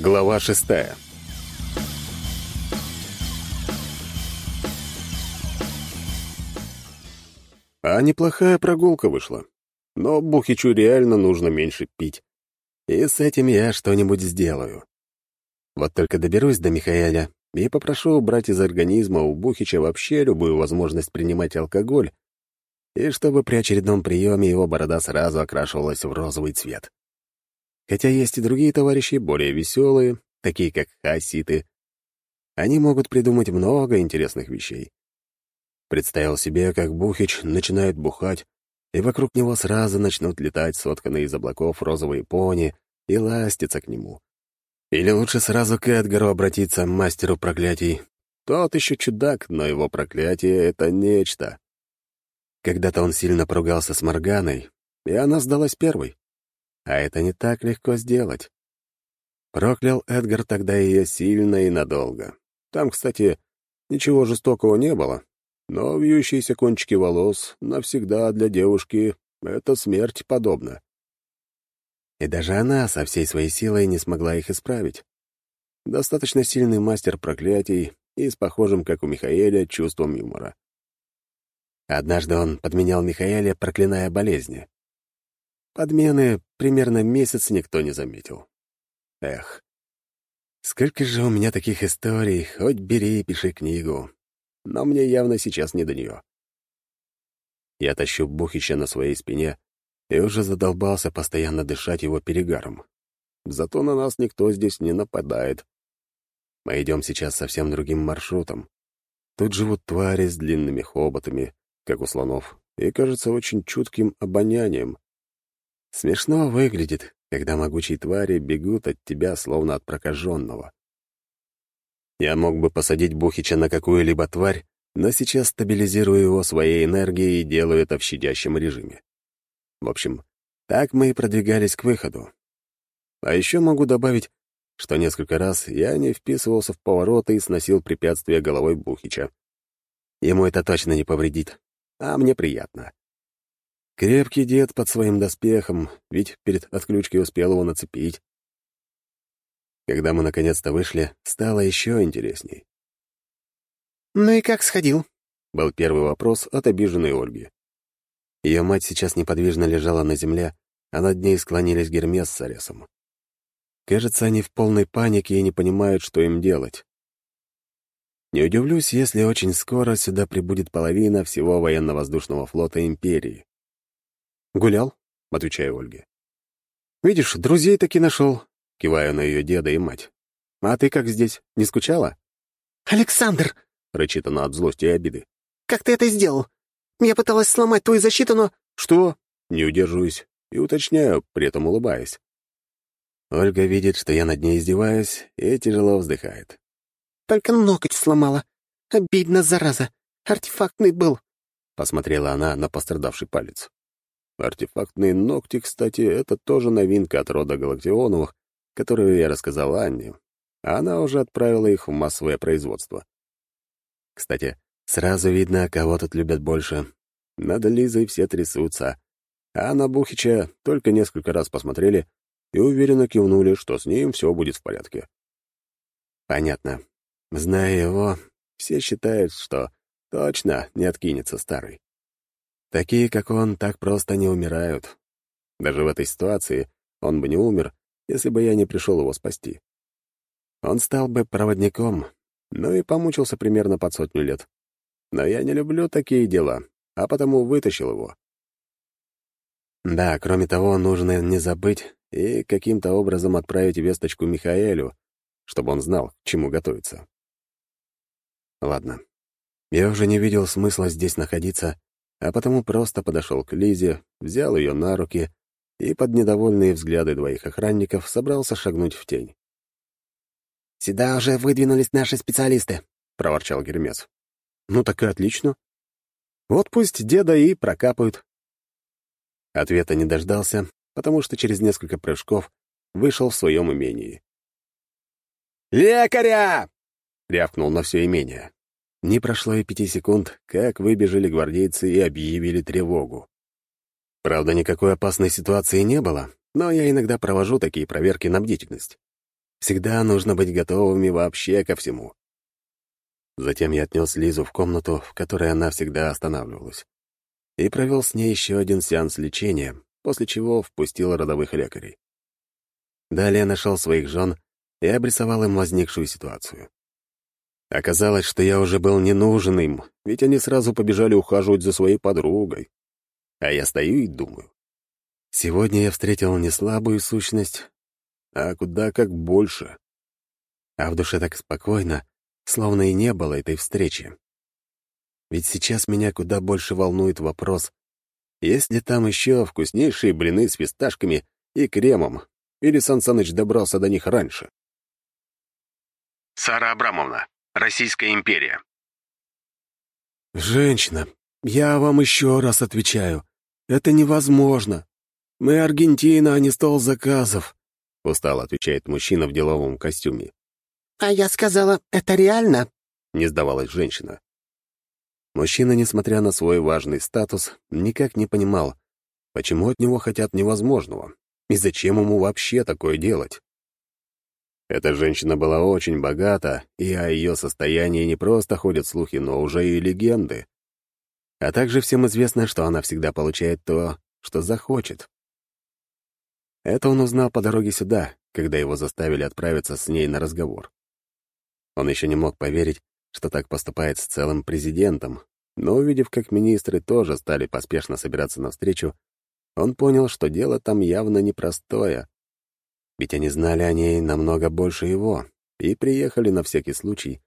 Глава шестая. А неплохая прогулка вышла. Но Бухичу реально нужно меньше пить. И с этим я что-нибудь сделаю. Вот только доберусь до Михаэля и попрошу убрать из организма у Бухича вообще любую возможность принимать алкоголь, и чтобы при очередном приеме его борода сразу окрашивалась в розовый цвет. Хотя есть и другие товарищи, более веселые, такие как хаситы. Они могут придумать много интересных вещей. Представил себе, как Бухич начинает бухать, и вокруг него сразу начнут летать сотканные из облаков розовые пони и ластиться к нему. Или лучше сразу к Эдгару обратиться, мастеру проклятий. Тот еще чудак, но его проклятие — это нечто. Когда-то он сильно поругался с Морганой, и она сдалась первой. А это не так легко сделать. Проклял Эдгар тогда ее сильно и надолго. Там, кстати, ничего жестокого не было, но вьющиеся кончики волос навсегда для девушки — это смерть подобно. И даже она со всей своей силой не смогла их исправить. Достаточно сильный мастер проклятий и с похожим, как у Михаэля, чувством юмора. Однажды он подменял Михаэля, проклиная болезни. Подмены примерно месяц никто не заметил. Эх, сколько же у меня таких историй, хоть бери и пиши книгу. Но мне явно сейчас не до нее. Я тащу Бухича на своей спине и уже задолбался постоянно дышать его перегаром. Зато на нас никто здесь не нападает. Мы идем сейчас совсем другим маршрутом. Тут живут твари с длинными хоботами, как у слонов, и, кажется, очень чутким обонянием. Смешно выглядит, когда могучие твари бегут от тебя, словно от прокаженного. Я мог бы посадить Бухича на какую-либо тварь, но сейчас стабилизирую его своей энергией и делаю это в щадящем режиме. В общем, так мы и продвигались к выходу. А еще могу добавить, что несколько раз я не вписывался в повороты и сносил препятствия головой Бухича. Ему это точно не повредит, а мне приятно. Крепкий дед под своим доспехом, ведь перед отключкой успел его нацепить. Когда мы наконец-то вышли, стало еще интересней. «Ну и как сходил?» — был первый вопрос от обиженной Ольги. Ее мать сейчас неподвижно лежала на земле, а над ней склонились Гермес с Аресом. Кажется, они в полной панике и не понимают, что им делать. Не удивлюсь, если очень скоро сюда прибудет половина всего военно-воздушного флота Империи. «Гулял?» — отвечаю Ольге. «Видишь, друзей таки нашел», — киваю на ее деда и мать. «А ты как здесь? Не скучала?» «Александр!» — рычит она от злости и обиды. «Как ты это сделал? Я пыталась сломать твою защиту, но...» «Что?» — не удерживаюсь и уточняю, при этом улыбаясь. Ольга видит, что я над ней издеваюсь, и тяжело вздыхает. «Только ноготь сломала. Обидно, зараза. Артефактный был». Посмотрела она на пострадавший палец. Артефактные ногти, кстати, это тоже новинка от рода Галактионовых, которую я рассказал Анне. А она уже отправила их в массовое производство. Кстати, сразу видно, кого тут любят больше. Над Лизой все трясутся. А на Бухича только несколько раз посмотрели и уверенно кивнули, что с ним все будет в порядке. Понятно. Зная его, все считают, что точно не откинется старый. Такие, как он, так просто не умирают. Даже в этой ситуации он бы не умер, если бы я не пришел его спасти. Он стал бы проводником, ну и помучился примерно под сотню лет. Но я не люблю такие дела, а потому вытащил его. Да, кроме того, нужно не забыть и каким-то образом отправить весточку Михаэлю, чтобы он знал, к чему готовиться. Ладно. Я уже не видел смысла здесь находиться, а потому просто подошел к Лизе, взял ее на руки и под недовольные взгляды двоих охранников собрался шагнуть в тень. «Сюда уже выдвинулись наши специалисты», — проворчал Гермес. «Ну так и отлично. Вот пусть деда и прокапают». Ответа не дождался, потому что через несколько прыжков вышел в своем имении. «Лекаря!» — рявкнул на все имение. Не прошло и пяти секунд, как выбежали гвардейцы и объявили тревогу. Правда, никакой опасной ситуации не было, но я иногда провожу такие проверки на бдительность. Всегда нужно быть готовыми вообще ко всему. Затем я отнес Лизу в комнату, в которой она всегда останавливалась, и провел с ней еще один сеанс лечения, после чего впустил родовых лекарей. Далее нашел своих жен и обрисовал им возникшую ситуацию. Оказалось, что я уже был не нужен им, ведь они сразу побежали ухаживать за своей подругой. А я стою и думаю. Сегодня я встретил не слабую сущность, а куда как больше. А в душе так спокойно, словно и не было этой встречи. Ведь сейчас меня куда больше волнует вопрос, есть ли там еще вкуснейшие блины с фисташками и кремом, или Сан Саныч добрался до них раньше. Сара Абрамовна, Российская империя. «Женщина, я вам еще раз отвечаю. Это невозможно. Мы Аргентина, а не стол заказов», — устало отвечает мужчина в деловом костюме. «А я сказала, это реально?» — не сдавалась женщина. Мужчина, несмотря на свой важный статус, никак не понимал, почему от него хотят невозможного и зачем ему вообще такое делать. Эта женщина была очень богата, и о ее состоянии не просто ходят слухи, но уже и легенды. А также всем известно, что она всегда получает то, что захочет. Это он узнал по дороге сюда, когда его заставили отправиться с ней на разговор. Он еще не мог поверить, что так поступает с целым президентом, но увидев, как министры тоже стали поспешно собираться навстречу, он понял, что дело там явно непростое, ведь они знали о ней намного больше его и приехали на всякий случай.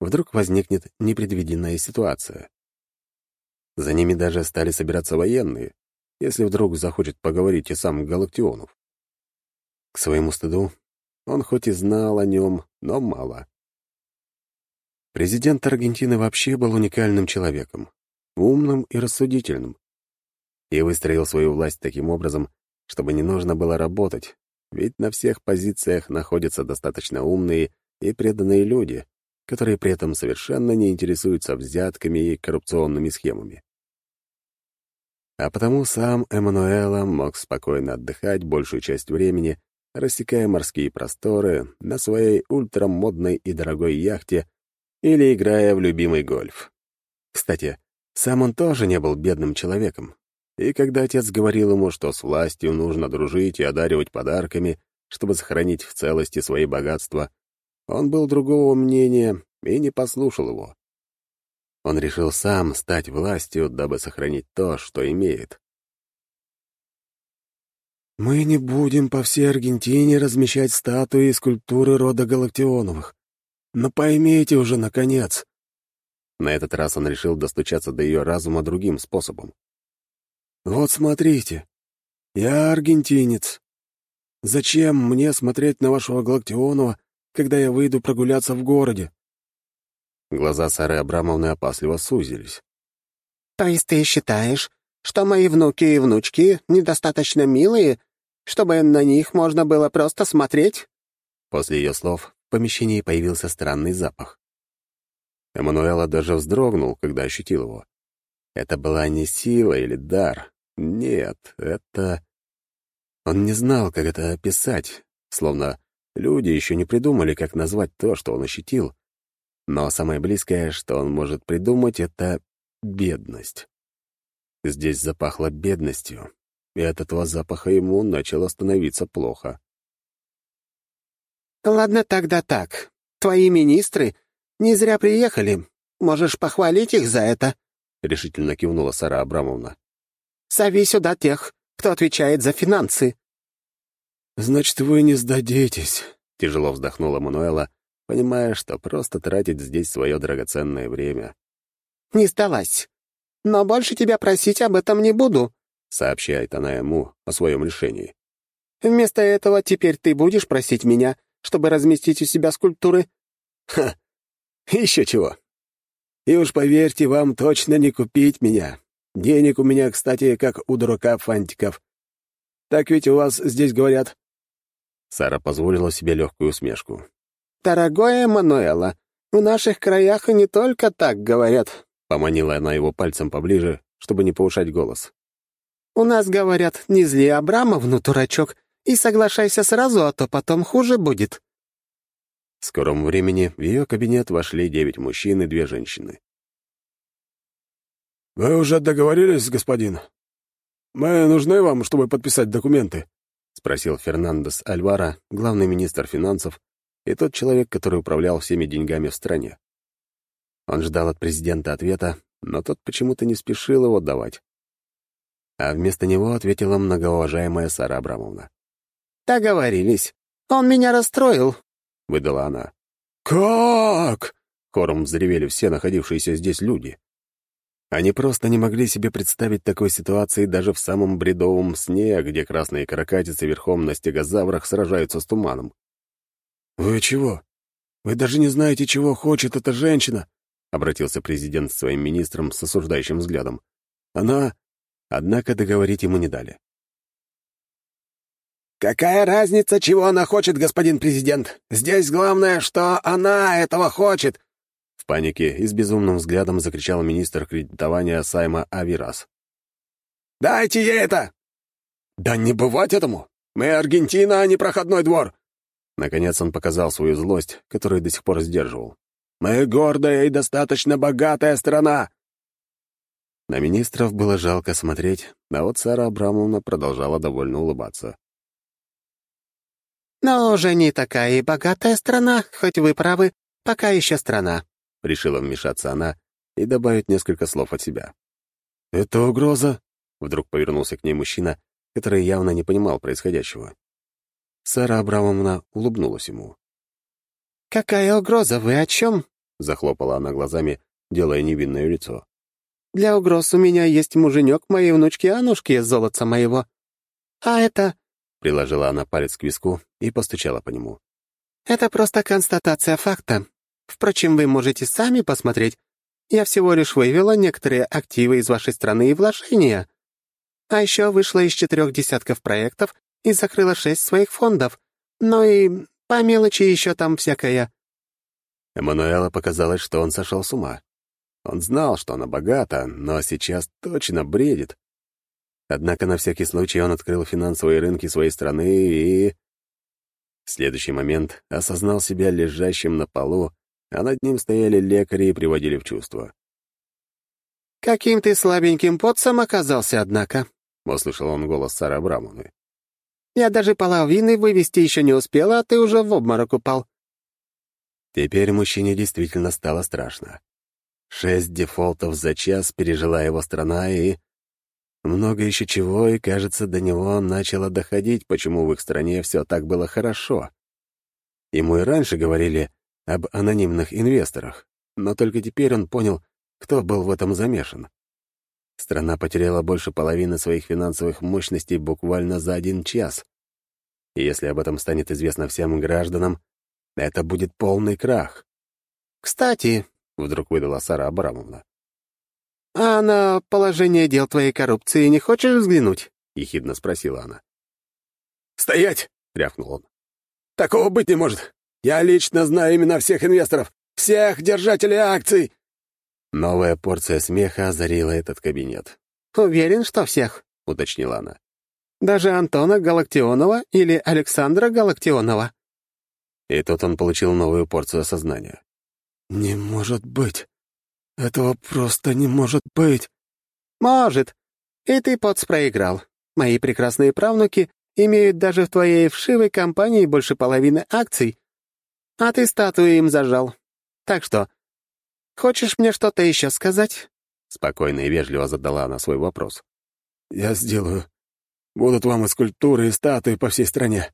Вдруг возникнет непредвиденная ситуация. За ними даже стали собираться военные, если вдруг захочет поговорить и сам Галактионов. К своему стыду, он хоть и знал о нем, но мало. Президент Аргентины вообще был уникальным человеком, умным и рассудительным, и выстроил свою власть таким образом, чтобы не нужно было работать, ведь на всех позициях находятся достаточно умные и преданные люди, которые при этом совершенно не интересуются взятками и коррупционными схемами. А потому сам Эммануэла мог спокойно отдыхать большую часть времени, рассекая морские просторы на своей ультрамодной и дорогой яхте или играя в любимый гольф. Кстати, сам он тоже не был бедным человеком, и когда отец говорил ему, что с властью нужно дружить и одаривать подарками, чтобы сохранить в целости свои богатства, он был другого мнения и не послушал его. Он решил сам стать властью, дабы сохранить то, что имеет. «Мы не будем по всей Аргентине размещать статуи и скульптуры рода Галактионовых. Но поймите уже, наконец!» На этот раз он решил достучаться до ее разума другим способом. «Вот смотрите, я аргентинец. Зачем мне смотреть на вашего Галактионова, когда я выйду прогуляться в городе?» Глаза Сары Абрамовны опасливо сузились. «То есть ты считаешь, что мои внуки и внучки недостаточно милые, чтобы на них можно было просто смотреть?» После ее слов в помещении появился странный запах. Эммануэла даже вздрогнул, когда ощутил его. Это была не сила или дар, нет, это... Он не знал, как это описать, словно люди еще не придумали, как назвать то, что он ощутил. Но самое близкое, что он может придумать, — это бедность. Здесь запахло бедностью, и от этого запаха ему начало становиться плохо. «Ладно тогда так. Твои министры не зря приехали. Можешь похвалить их за это», — решительно кивнула Сара Абрамовна. Зови сюда тех, кто отвечает за финансы». «Значит, вы не сдадитесь», — тяжело вздохнула Мануэла, понимая, что просто тратит здесь свое драгоценное время. «Не сдалась. Но больше тебя просить об этом не буду», — сообщает она ему о своем решении. «Вместо этого теперь ты будешь просить меня, чтобы разместить у себя скульптуры?» «Ха! Еще чего! И уж поверьте, вам точно не купить меня. Денег у меня, кстати, как у дурака фантиков. Так ведь у вас здесь говорят?» Сара позволила себе легкую усмешку. «Дорогое Мануэла, в наших краях и не только так говорят», — поманила она его пальцем поближе, чтобы не повышать голос. «У нас говорят, не зли Абрамовну, дурачок, и соглашайся сразу, а то потом хуже будет. В скором времени в ее кабинет вошли девять мужчин и две женщины. «Вы уже договорились, господин? Мы нужны вам, чтобы подписать документы?» — спросил Фернандес Альвара, главный министр финансов, и тот человек, который управлял всеми деньгами в стране. Он ждал от президента ответа, но тот почему-то не спешил его давать. А вместо него ответила многоуважаемая Сара Абрамовна. «Договорились. Он меня расстроил», — выдала она. «Как?» — хором взревели все находившиеся здесь люди. Они просто не могли себе представить такой ситуации даже в самом бредовом сне, где красные каракатицы верхом на стегозаврах сражаются с туманом. «Вы чего? Вы даже не знаете, чего хочет эта женщина?» — обратился президент с своим министром с осуждающим взглядом. «Она...» Однако договорить ему не дали. «Какая разница, чего она хочет, господин президент? Здесь главное, что она этого хочет!» В панике и с безумным взглядом закричал министр кредитования Сайма Авирас. «Дайте ей это!» «Да не бывать этому! Мы Аргентина, а не проходной двор!» Наконец он показал свою злость, которую до сих пор сдерживал. Мы гордая и достаточно богатая страна!» На министров было жалко смотреть, а вот Сара Абрамовна продолжала довольно улыбаться. «Но уже не такая и богатая страна, хоть вы правы, пока еще страна», — решила вмешаться она и добавить несколько слов от себя. «Это угроза?» — вдруг повернулся к ней мужчина, который явно не понимал происходящего. Сара Абрамовна улыбнулась ему. «Какая угроза? Вы о чем?» — захлопала она глазами, делая невинное лицо. «Для угроз у меня есть муженек моей внучки Анушки, золотца моего. А это...» — приложила она палец к виску и постучала по нему. «Это просто констатация факта. Впрочем, вы можете сами посмотреть. Я всего лишь вывела некоторые активы из вашей страны и вложения. А еще вышла из четырех десятков проектов и закрыла шесть своих фондов. Ну и по мелочи еще там всякое». Эммануэла показалось, что он сошел с ума. Он знал, что она богата, но сейчас точно бредит. Однако на всякий случай он открыл финансовые рынки своей страны и... В следующий момент осознал себя лежащим на полу, а над ним стояли лекари и приводили в чувство. «Каким ты слабеньким подсом оказался, однако», — услышал он голос Сары Абрамовны. Я даже половины вывести еще не успела, а ты уже в обморок упал». Теперь мужчине действительно стало страшно. Шесть дефолтов за час пережила его страна и... Много еще чего, и, кажется, до него начало доходить, почему в их стране все так было хорошо. Ему и раньше говорили об анонимных инвесторах, но только теперь он понял, кто был в этом замешан. Страна потеряла больше половины своих финансовых мощностей буквально за один час. И если об этом станет известно всем гражданам, это будет полный крах. «Кстати», — вдруг выдала Сара Абрамовна, «а на положение дел твоей коррупции не хочешь взглянуть?» — ехидно спросила она. «Стоять!» — рявкнул он. «Такого быть не может. Я лично знаю имена всех инвесторов, всех держателей акций. Новая порция смеха озарила этот кабинет. «Уверен, что всех?» — уточнила она. «Даже Антона Галактионова или Александра Галактионова?» И тут он получил новую порцию осознания. «Не может быть! Этого просто не может быть!» «Может. И ты, Потс, проиграл. Мои прекрасные правнуки имеют даже в твоей вшивой компании больше половины акций. А ты статую им зажал. Так что, Хочешь мне что-то еще сказать?» Спокойно и вежливо задала она свой вопрос. «Я сделаю. Будут вам и скульптуры, и статуи по всей стране».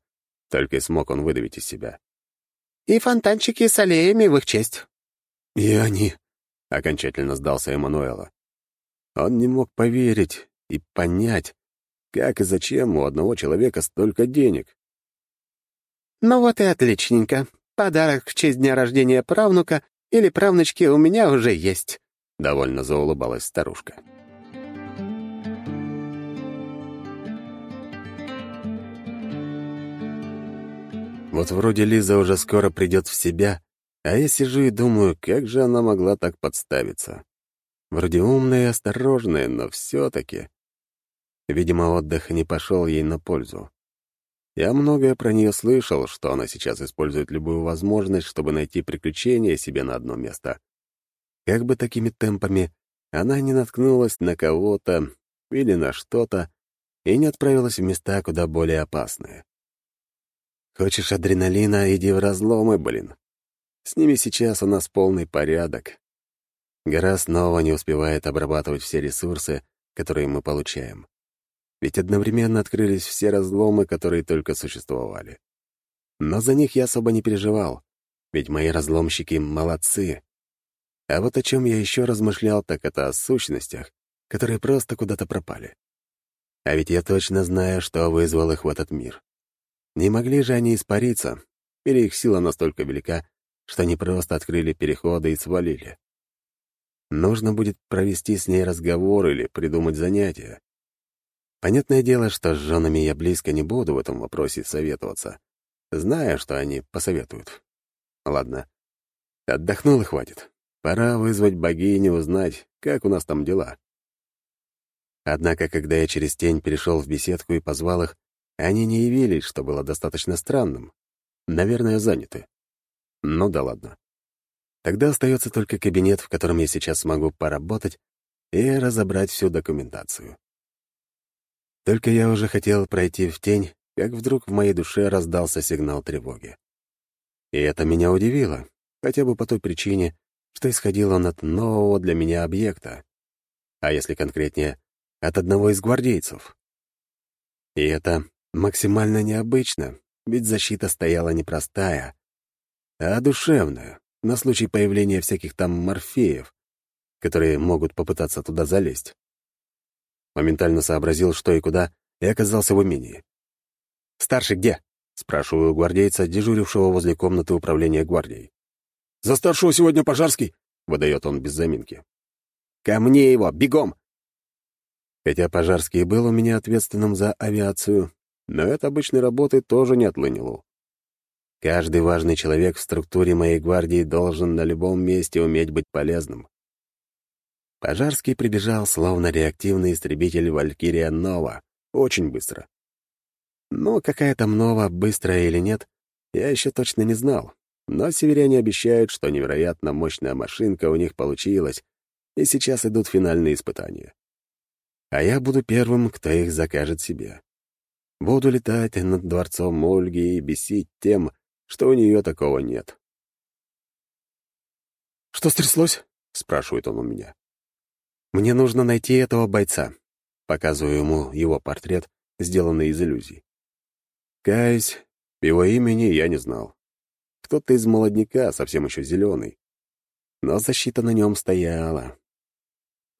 Только и смог он выдавить из себя. «И фонтанчики с аллеями в их честь». «И они», — окончательно сдался Эммануэла. Он не мог поверить и понять, как и зачем у одного человека столько денег. «Ну вот и отличненько. Подарок в честь дня рождения правнука или правнучки у меня уже есть», — довольно заулыбалась старушка. Вот вроде Лиза уже скоро придет в себя, а я сижу и думаю, как же она могла так подставиться. Вроде умная и осторожная, но все-таки. Видимо, отдых не пошел ей на пользу. Я многое про нее слышал, что она сейчас использует любую возможность, чтобы найти приключения себе на одно место. Как бы такими темпами она не наткнулась на кого-то или на что-то и не отправилась в места куда более опасные. Хочешь адреналина, иди в разломы, блин. С ними сейчас у нас полный порядок. Гора снова не успевает обрабатывать все ресурсы, которые мы получаем. Ведь одновременно открылись все разломы, которые только существовали. Но за них я особо не переживал, ведь мои разломщики молодцы. А вот о чем я еще размышлял, так это о сущностях, которые просто куда-то пропали. А ведь я точно знаю, что вызвал их в этот мир. Не могли же они испариться, или их сила настолько велика, что они просто открыли переходы и свалили. Нужно будет провести с ней разговор или придумать занятия. Понятное дело, что с женами я близко не буду в этом вопросе советоваться, зная, что они посоветуют. Ладно, отдохнул и хватит. Пора вызвать богиню, узнать, как у нас там дела. Однако, когда я через тень перешел в беседку и позвал их, они не явились, что было достаточно странным. Наверное, заняты. Ну да ладно. Тогда остается только кабинет, в котором я сейчас смогу поработать и разобрать всю документацию. Только я уже хотел пройти в тень, как вдруг в моей душе раздался сигнал тревоги. И это меня удивило, хотя бы по той причине, что исходил он от нового для меня объекта, а если конкретнее, от одного из гвардейцев. И это максимально необычно, ведь защита стояла непростая, а душевная, на случай появления всяких там морфеев, которые могут попытаться туда залезть. Моментально сообразил, что и куда, и оказался в имении. «Старший где?» — спрашиваю гвардейца, дежурившего возле комнаты управления гвардией. «За старшего сегодня Пожарский», — выдает он без заминки. «Ко мне его! Бегом!» Хотя Пожарский был у меня ответственным за авиацию, но от обычной работы тоже не отлынил. Каждый важный человек в структуре моей гвардии должен на любом месте уметь быть полезным. Пожарский прибежал, словно реактивный истребитель «Валькирия Нова», очень быстро. Но какая там Нова, быстрая или нет, я еще точно не знал. Но северяне обещают, что невероятно мощная машинка у них получилась, и сейчас идут финальные испытания. А я буду первым, кто их закажет себе. Буду летать над дворцом Ольги и бесить тем, что у нее такого нет. «Что стряслось?» — спрашивает он у меня. «Мне нужно найти этого бойца». Показываю ему его портрет, сделанный из иллюзий. Каюсь, его имени я не знал. Кто-то из молодняка, совсем еще зеленый. Но защита на нем стояла.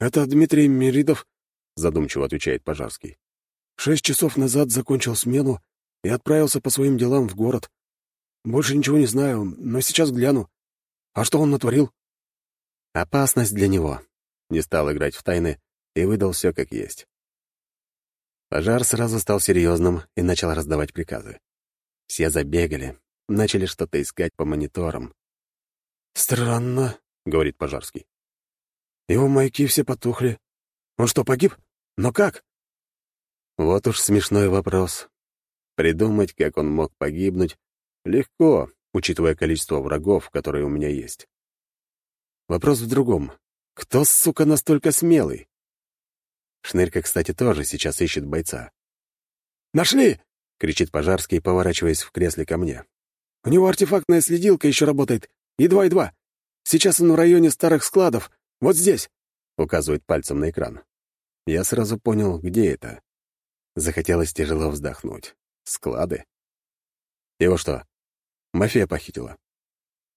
«Это Дмитрий Меридов», — задумчиво отвечает Пожарский. «Шесть часов назад закончил смену и отправился по своим делам в город. Больше ничего не знаю, но сейчас гляну. А что он натворил? Опасность для него. Не стал играть в тайны и выдал все как есть. Пожар сразу стал серьезным и начал раздавать приказы. Все забегали, начали что-то искать по мониторам. «Странно», — говорит Пожарский. «Его маяки все потухли. Он что, погиб? Но как?» Вот уж смешной вопрос. Придумать, как он мог погибнуть, Легко, учитывая количество врагов, которые у меня есть. Вопрос в другом. Кто, сука, настолько смелый? Шнырька, кстати, тоже сейчас ищет бойца. «Нашли!» — кричит Пожарский, поворачиваясь в кресле ко мне. «У него артефактная следилка еще работает. Едва-едва. Сейчас он в районе старых складов. Вот здесь!» — указывает пальцем на экран. Я сразу понял, где это. Захотелось тяжело вздохнуть. Склады? Его что, Мафия похитила.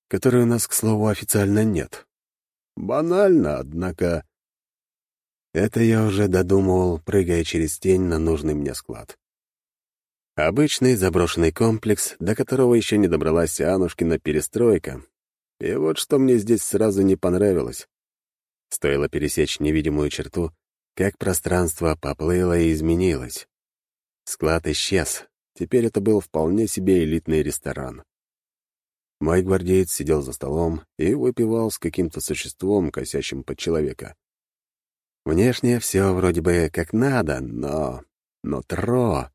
Которой у нас, к слову, официально нет. Банально, однако... Это я уже додумывал, прыгая через тень на нужный мне склад. Обычный заброшенный комплекс, до которого еще не добралась Анушкина перестройка. И вот что мне здесь сразу не понравилось. Стоило пересечь невидимую черту, как пространство поплыло и изменилось. Склад исчез. Теперь это был вполне себе элитный ресторан. Мой гвардеец сидел за столом и выпивал с каким-то существом, косящим под человека. Внешне все вроде бы как надо, но... но тро...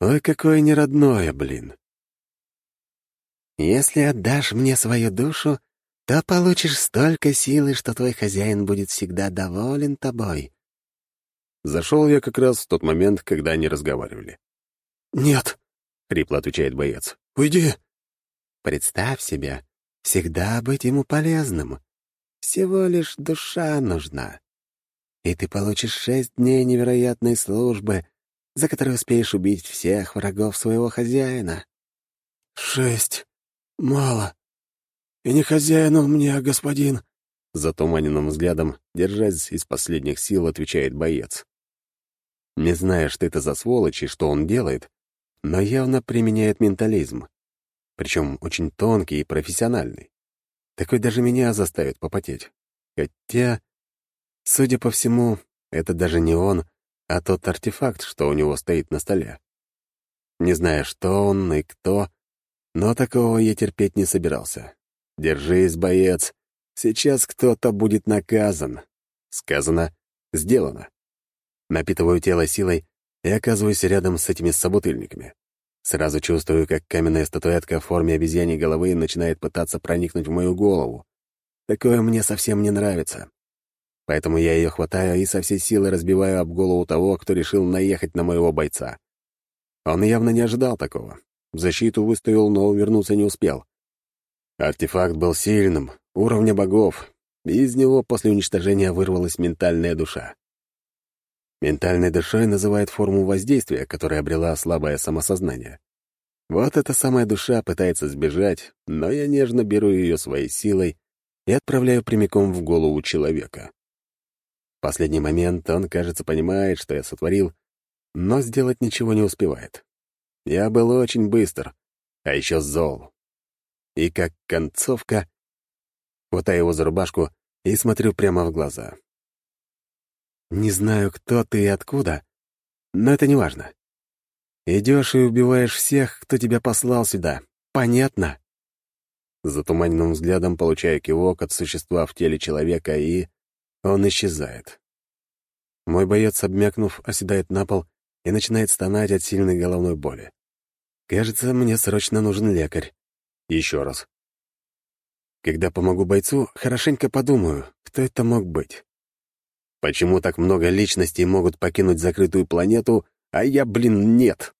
Ой, какое неродное, блин. «Если отдашь мне свою душу, то получишь столько силы, что твой хозяин будет всегда доволен тобой». Зашел я как раз в тот момент, когда они разговаривали. «Нет», — хрипло отвечает боец. «Уйди». «Представь себе, всегда быть ему полезным. Всего лишь душа нужна. И ты получишь шесть дней невероятной службы, за которые успеешь убить всех врагов своего хозяина». «Шесть. Мало. И не хозяин он мне, а господин». Затуманенным взглядом, держась из последних сил, отвечает боец. Не зная, что это за сволочь и что он делает, но явно применяет ментализм. Причем очень тонкий и профессиональный. Такой даже меня заставит попотеть. Хотя, судя по всему, это даже не он, а тот артефакт, что у него стоит на столе. Не знаю, что он и кто, но такого я терпеть не собирался. Держись, боец, сейчас кто-то будет наказан. Сказано, сделано. Напитываю тело силой и оказываюсь рядом с этими собутыльниками. Сразу чувствую, как каменная статуэтка в форме обезьяньей головы начинает пытаться проникнуть в мою голову. Такое мне совсем не нравится. Поэтому я ее хватаю и со всей силы разбиваю об голову того, кто решил наехать на моего бойца. Он явно не ожидал такого. Защиту выставил, но увернуться не успел. Артефакт был сильным, уровня богов, из него после уничтожения вырвалась ментальная душа. Ментальной душой называют форму воздействия, которая обрела слабое самосознание. Вот эта самая душа пытается сбежать, но я нежно беру ее своей силой и отправляю прямиком в голову человека. В последний момент он, кажется, понимает, что я сотворил, но сделать ничего не успевает. Я был очень быстр, а еще зол. И как концовка, хватаю его за рубашку и смотрю прямо в глаза. Не знаю, кто ты и откуда, но это не важно. Идешь и убиваешь всех, кто тебя послал сюда. Понятно?» Затуманенным взглядом получаю кивок от существа в теле человека, и он исчезает. Мой боец, обмякнув, оседает на пол и начинает стонать от сильной головной боли. Кажется, мне срочно нужен лекарь. Еще раз. Когда помогу бойцу, хорошенько подумаю, кто это мог быть. Почему так много личностей могут покинуть закрытую планету, а я, блин, нет?